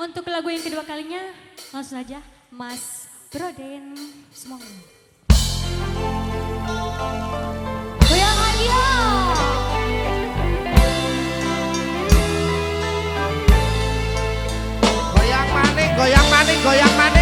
Untuk lagu yang kedua kalinya, langsung saja Mas Broden semuanya. Goyang hadiah. Goyang maning, goyang maning, goyang maning,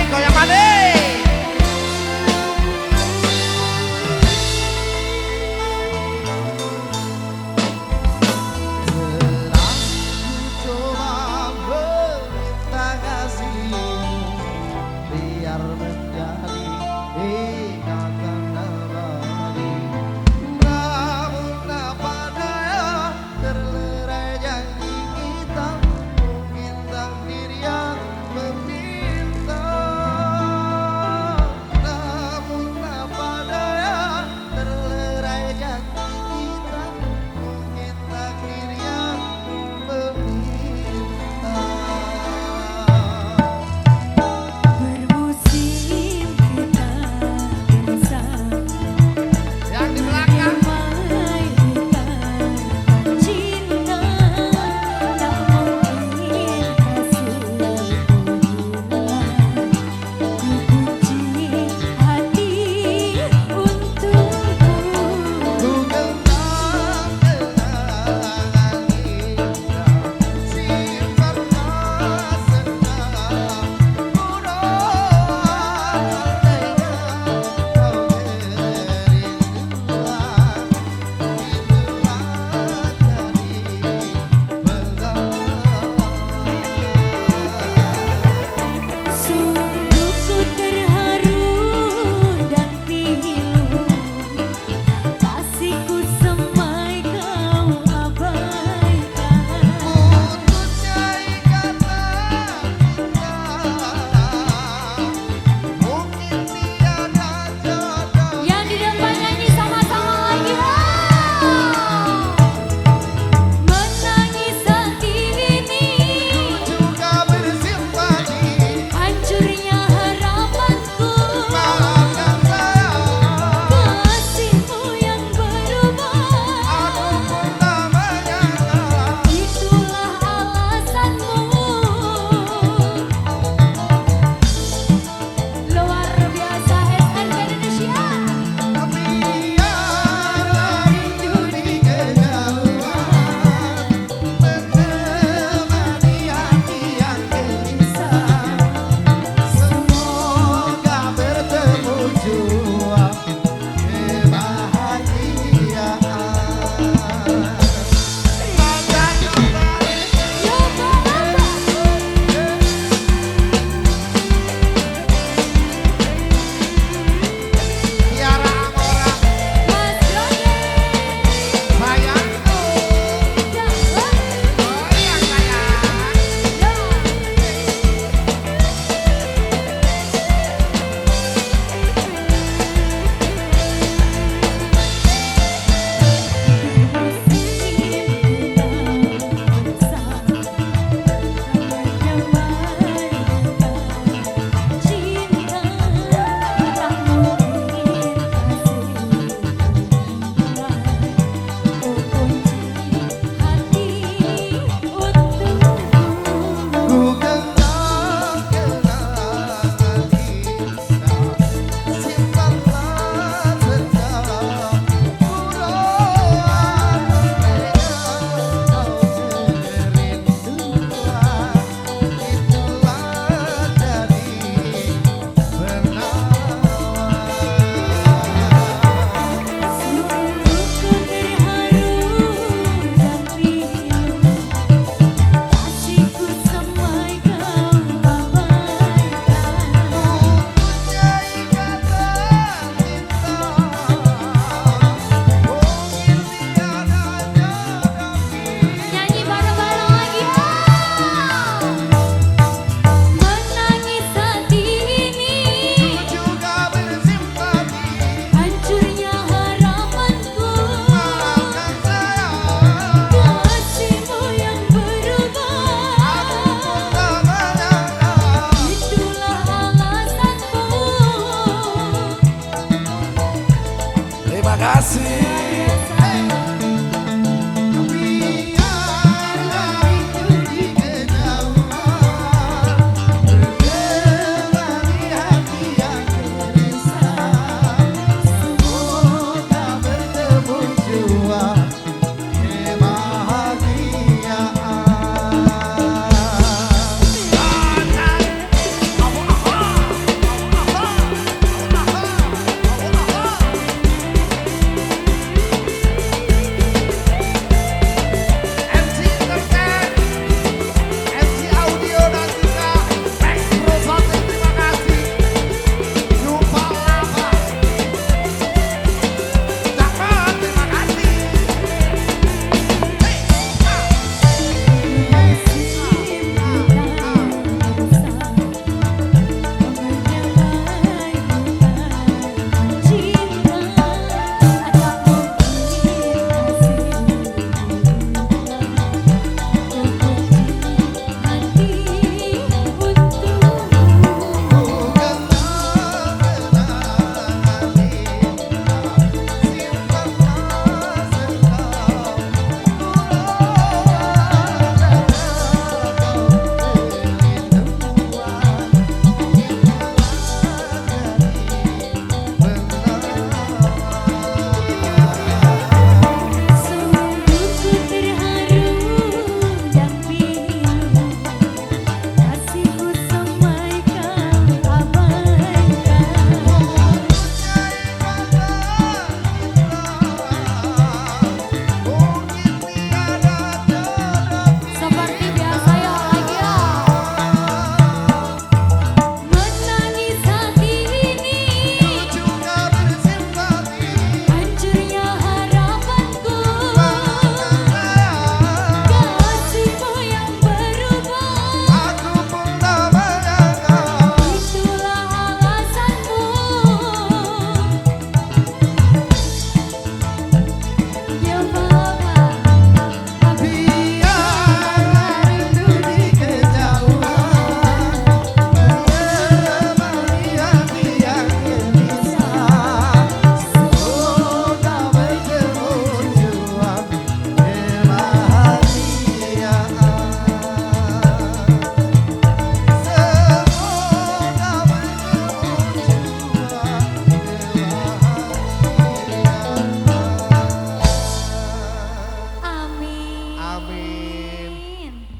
assim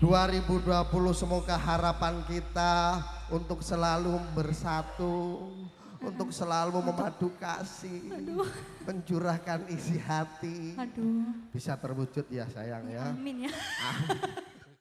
2020 semoga harapan kita untuk selalu bersatu, untuk selalu memadu kasih, mencurahkan isi hati. Aduh, Bisa terwujud ya sayang ya. amin ya.